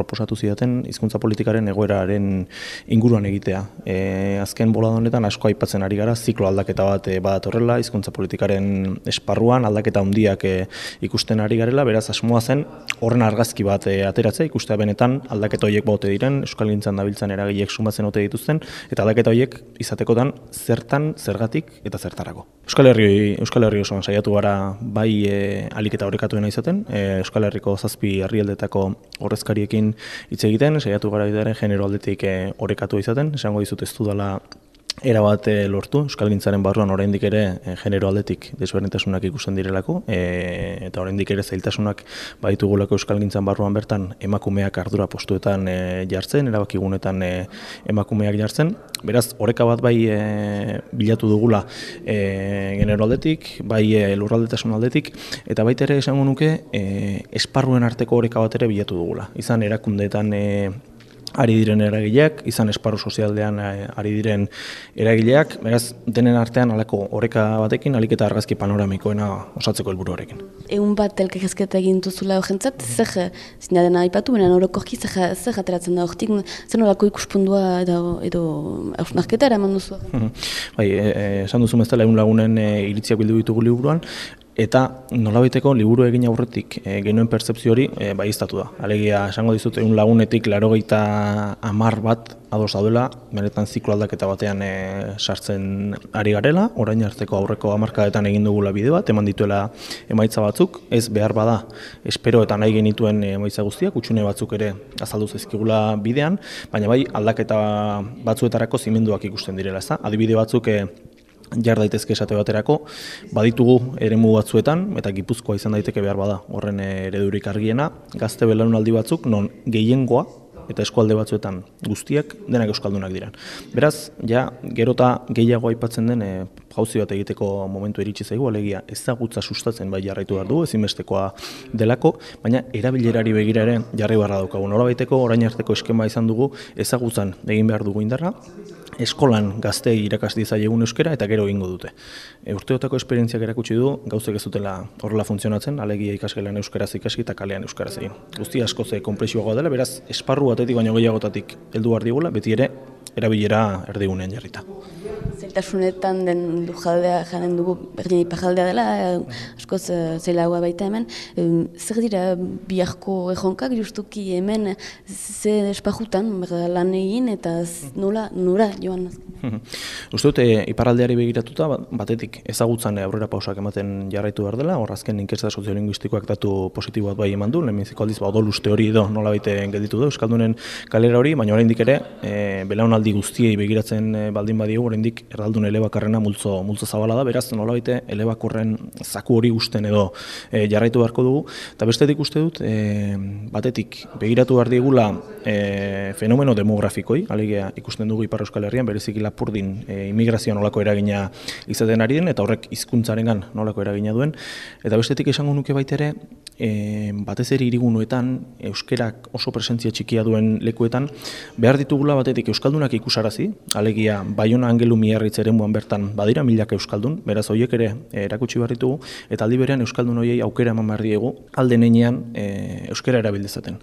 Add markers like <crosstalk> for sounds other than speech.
proposatu zidaten hizkuntza politikaren egoeraren inguruan egitea. E, azken bola honetan asko aipatzen ari gara ziklo aldaketa bat e, badatorrela hizkuntza politikaren esparruan aldaketa handiak e, ikusten ari garela, beraz asmoa zen horren argazki bat e, ateratzea ikustea benetan aldaketa horiek bote diren Euskalgintzan dabiltzan eragileek sumatzen ote dituzten eta aldaketa horiek izatekotan zertan, zergatik eta zertarako. Euskal Herri Euskal Herri osoan saiatu gara bai e, aliketa horrekatuena izaten, e, Euskal Herriko zazpi herrialdetako horrezkariekin hitz egiten, saiatu gara bidaren genero aldetik e, orekatu izaten, esango dizut ez dudala era bat e, lortu euskalgintzaren barruan oraindik ere e, genero aldetik desberdintasunak ikusten direlako e, eta oraindik ere zailtasunak baditugulako euskalgintzan barruan bertan emakumeak ardura postuetan e, jartzen erabakigunetan e, emakumeak jartzen. Beraz oreka bat bai e, bilatu dugula e, genero aldetik bai e, lurraldetasun aldetik eta baita ere esango nuke e, esparruen arteko oreka bat ere bilatu dugula. Izan erakundeetan e, ari diren eragileak, izan esparru sozialdean eh, ari diren eragileak, beraz denen artean alako oreka batekin, alik eta argazki panoramikoena osatzeko helburu horrekin. Egun bat elkarrezketa egin duzula horrentzat, zer zina dena aipatu, benen orokorki zer, zer ateratzen da horretik, zer nolako ikuspundua edo, edo ausnarketa eraman duzu? <laughs> bai, e, e, esan duzu meztela egun lagunen e, iritziak bildu ditugu liburuan, eta nolabaiteko liburu egin aurretik e, genuen pertsepzio hori e, da. Alegia, esango dizut, egun lagunetik larogeita amar bat ados daudela, benetan ziklo aldaketa batean e, sartzen ari garela, orain arteko aurreko amarkadetan egin dugula bideo bat, eman dituela emaitza batzuk, ez behar bada, espero eta nahi genituen emaitza guztiak, utxune batzuk ere azaldu zezkigula bidean, baina bai aldaketa batzuetarako zimenduak ikusten direla, ez da? Adibide batzuk e, jar daitezke esate baterako, baditugu eremu batzuetan, eta gipuzkoa izan daiteke behar bada, horren eredurik argiena, gazte belanunaldi batzuk, non gehiengoa, eta eskualde batzuetan guztiak denak euskaldunak dira. Beraz, ja, gerota gehiago aipatzen den e, jauzi bat egiteko momentu iritsi zaigu, alegia ezagutza sustatzen bai jarraitu behar du, ezinbestekoa delako, baina erabilerari begira ere jarri barra daukagu. Nola baiteko, orain arteko eskema izan dugu, ezagutzan egin behar dugu indarra, eskolan gazte irakas egun euskera eta gero egingo dute. E, urteotako esperientziak erakutsi du, gauzek ez dutela horrela funtzionatzen, alegia ikasgelan euskaraz ikaski eta kalean euskaraz egin. Guzti asko ze konpresioagoa dela, beraz, esparru batetik baino gehiagotatik heldu behar beti ere, erabilera erdigunean jarrita. Zeltasunetan den lujaldea jaren dugu berdin ipajaldea dela, askoz uh, zelagoa baita hemen. zer dira biharko erronkak justuki hemen ze espajutan lan egin eta nola nora joan <laughs> Uste dute, iparaldeari begiratuta, ba, batetik ezagutzan aurrera pausak ematen jarraitu behar dela, hor azken inkesta soziolinguistikoak datu positiboat bai eman du, lehenbiziko aldiz, ba, odoluste hori edo nola baite gelditu du, Euskaldunen kalera hori, baina oraindik ere, e, belaunaldi guztiei begiratzen e, baldin badigu, oraindik erraldun elebakarrena multzo, multzo zabala da, beraz, nola baite, elebakorren zaku hori usten edo e, jarraitu beharko dugu, eta bestetik uste dut, e, batetik, begiratu behar digula e, fenomeno demografikoi, alegia ikusten dugu Ipar Euskal Herrian, berezik lapurdin e, immigrazioa nolako eragina izaten ari den, eta horrek hizkuntzarengan nolako eragina duen, eta bestetik esango nuke baitere, e, batez ere irigunuetan, euskerak oso presentzia txikia duen lekuetan, behar ditugula batetik euskaldunak ikusarazi, alegia Baiona Angelu Miarritz eremuan bertan badira milak euskaldun, beraz horiek ere erakutsi behar eta aldi berean euskaldun horiei aukera eman behar diegu, alde neinean e, euskera erabildezaten.